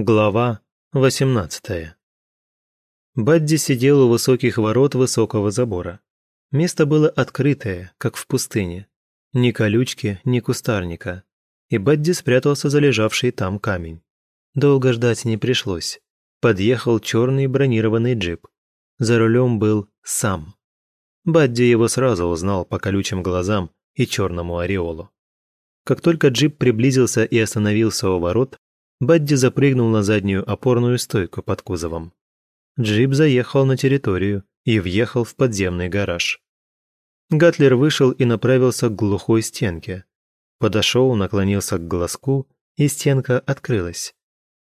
Глава 18 Бадди сидел у высоких ворот высокого забора. Место было открытое, как в пустыне. Ни колючки, ни кустарника. И Бадди спрятался за лежавший там камень. Долго ждать не пришлось. Подъехал черный бронированный джип. За рулем был сам. Бадди его сразу узнал по колючим глазам и черному ореолу. Как только джип приблизился и остановился у ворот, Бадди запрыгнул на заднюю опорную стойку под кузовом. Джип заехал на территорию и въехал в подземный гараж. Гатлер вышел и направился к глухой стенке. Подошел, наклонился к глазку, и стенка открылась.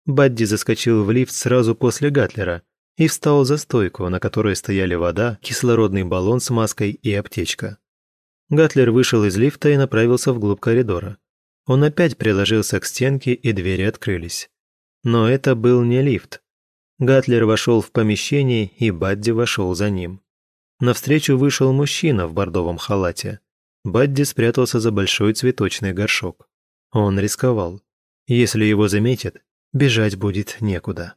Бадди заскочил в лифт сразу после Гатлера и встал за стойку, на которой стояли вода, кислородный баллон с маской и аптечка. Гатлер вышел из лифта и направился вглубь коридора. Он опять приложился к стенке, и двери открылись. Но это был не лифт. Гатлер вошел в помещение, и Бадди вошел за ним. Навстречу вышел мужчина в бордовом халате. Бадди спрятался за большой цветочный горшок. Он рисковал. Если его заметят, бежать будет некуда.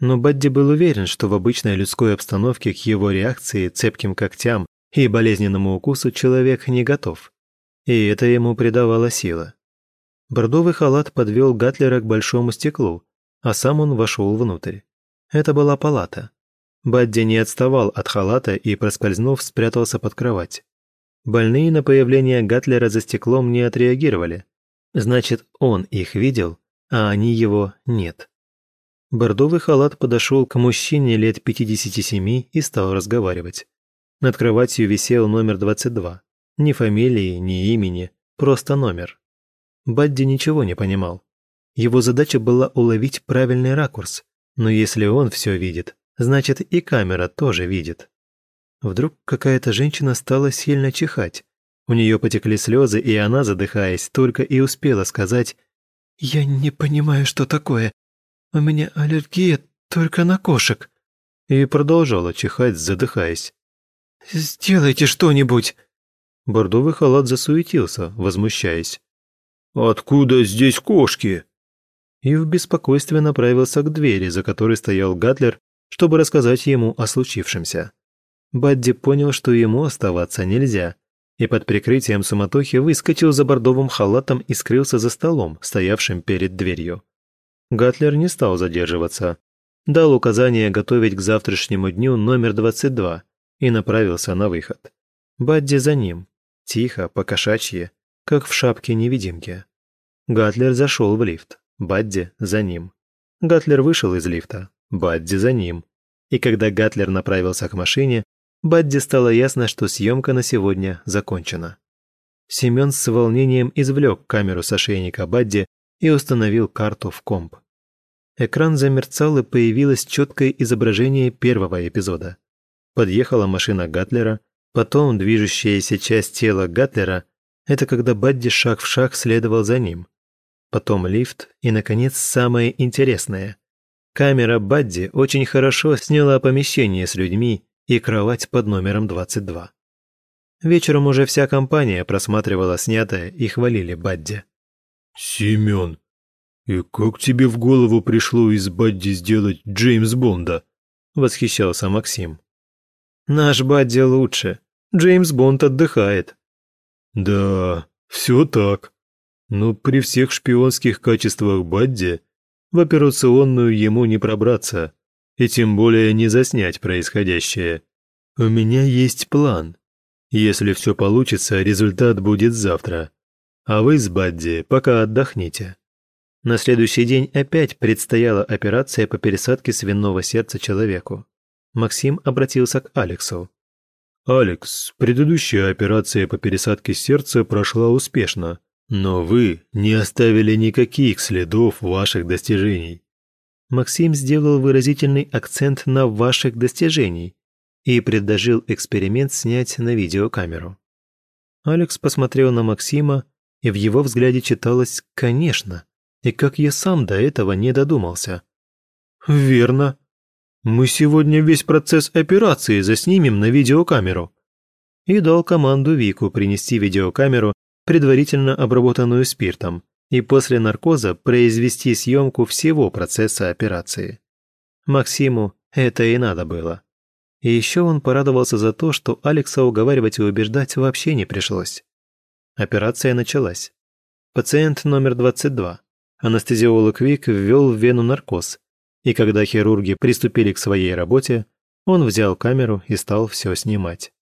Но Бадди был уверен, что в обычной людской обстановке к его реакции, цепким когтям и болезненному укусу человек не готов. И это ему придавало силы. Бордовый халат подвел Гатлера к большому стеклу, а сам он вошел внутрь. Это была палата. Бадди не отставал от халата и, проскользнув, спрятался под кровать. Больные на появление Гатлера за стеклом не отреагировали. Значит, он их видел, а они его нет. Бордовый халат подошел к мужчине лет 57 и стал разговаривать. Над кроватью висел номер 22. Ни фамилии, ни имени, просто номер. Бадди ничего не понимал. Его задача была уловить правильный ракурс, но если он все видит, значит и камера тоже видит. Вдруг какая-то женщина стала сильно чихать. У нее потекли слезы, и она, задыхаясь, только и успела сказать «Я не понимаю, что такое. У меня аллергия только на кошек». И продолжала чихать, задыхаясь. «Сделайте что-нибудь!» Бордовый халат засуетился, возмущаясь. «Откуда здесь кошки?» И в беспокойстве направился к двери, за которой стоял Гатлер, чтобы рассказать ему о случившемся. Бадди понял, что ему оставаться нельзя, и под прикрытием суматохи выскочил за бордовым халатом и скрылся за столом, стоявшим перед дверью. Гатлер не стал задерживаться. Дал указание готовить к завтрашнему дню номер 22 и направился на выход. Бадди за ним, тихо, покошачье, как в шапке-невидимке. Гатлер зашел в лифт, Бадди за ним. Гатлер вышел из лифта, Бадди за ним. И когда Гатлер направился к машине, Бадди стало ясно, что съемка на сегодня закончена. Семен с волнением извлек камеру с ошейника Бадди и установил карту в комп. Экран замерцал и появилось четкое изображение первого эпизода. Подъехала машина Гатлера, потом движущаяся часть тела Гатлера это когда Бадди шаг в шаг следовал за ним. Потом лифт и, наконец, самое интересное. Камера Бадди очень хорошо сняла помещение с людьми и кровать под номером 22. Вечером уже вся компания просматривала снятое и хвалили Бадди. «Семен, и как тебе в голову пришло из Бадди сделать Джеймс Бонда?» – восхищался Максим. «Наш Бадди лучше. Джеймс Бонд отдыхает», да, все так. Но при всех шпионских качествах Бадди в операционную ему не пробраться, и тем более не заснять происходящее. У меня есть план. Если все получится, результат будет завтра. А вы с Бадди пока отдохните. На следующий день опять предстояла операция по пересадке свиного сердца человеку. Максим обратился к Алексу. «Алекс, предыдущая операция по пересадке сердца прошла успешно, но вы не оставили никаких следов ваших достижений». Максим сделал выразительный акцент на «ваших достижений» и предложил эксперимент снять на видеокамеру. Алекс посмотрел на Максима, и в его взгляде читалось «конечно», и как я сам до этого не додумался. «Верно», мы сегодня весь процесс операции заснимем на видеокамеру». И дал команду Вику принести видеокамеру, предварительно обработанную спиртом, и после наркоза произвести съемку всего процесса операции. Максиму это и надо было. И еще он порадовался за то, что Алекса уговаривать и убеждать вообще не пришлось. Операция началась. Пациент номер 22. Анестезиолог Вик ввел в вену наркоз, и когда хирурги приступили к своей работе, он взял камеру и стал все снимать.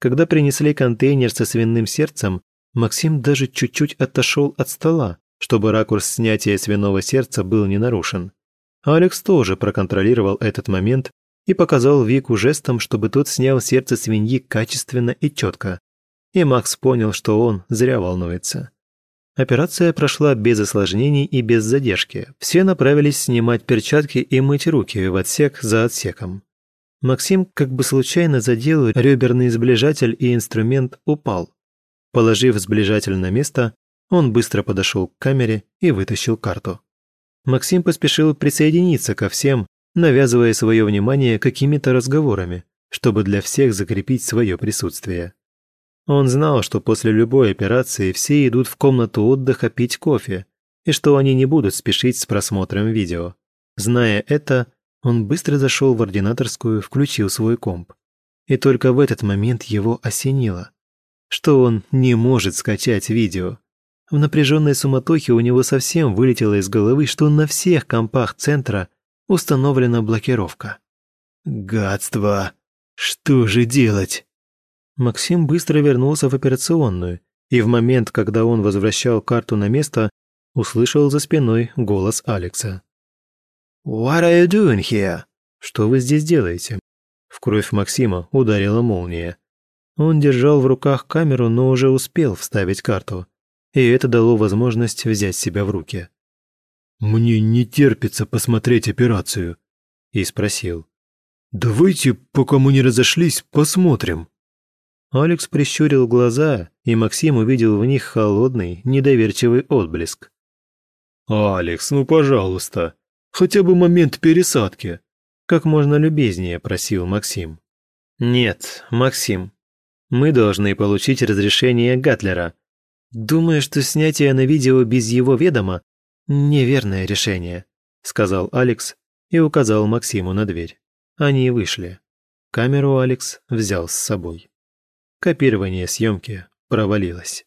Когда принесли контейнер со свиным сердцем, Максим даже чуть-чуть отошел от стола, чтобы ракурс снятия свиного сердца был не нарушен. Алекс тоже проконтролировал этот момент и показал Вику жестом, чтобы тот снял сердце свиньи качественно и четко. И Макс понял, что он зря волнуется. Операция прошла без осложнений и без задержки. Все направились снимать перчатки и мыть руки в отсек за отсеком. Максим как бы случайно задел реберный сближатель и инструмент упал. Положив сближатель на место, он быстро подошел к камере и вытащил карту. Максим поспешил присоединиться ко всем, навязывая свое внимание какими-то разговорами, чтобы для всех закрепить свое присутствие. Он знал, что после любой операции все идут в комнату отдыха пить кофе, и что они не будут спешить с просмотром видео. Зная это, он быстро зашел в ординаторскую, включил свой комп. И только в этот момент его осенило, что он не может скачать видео. В напряженной суматохе у него совсем вылетело из головы, что на всех компах центра установлена блокировка. «Гадство! Что же делать?» Максим быстро вернулся в операционную, и в момент, когда он возвращал карту на место, услышал за спиной голос Алекса. «What are you doing here?» «Что вы здесь делаете?» В кровь Максима ударила молния. Он держал в руках камеру, но уже успел вставить карту. И это дало возможность взять себя в руки. «Мне не терпится посмотреть операцию», и спросил. «Давайте, пока мы не разошлись, посмотрим». Алекс прищурил глаза, и Максим увидел в них холодный, недоверчивый отблеск. «Алекс, ну пожалуйста, хотя бы момент пересадки», как можно любезнее просил Максим. «Нет, Максим, мы должны получить разрешение Гатлера. Думаю, что снятие на видео без его ведома – неверное решение», – сказал Алекс и указал Максиму на дверь. Они вышли. Камеру Алекс взял с собой. Копирование съемки провалилось.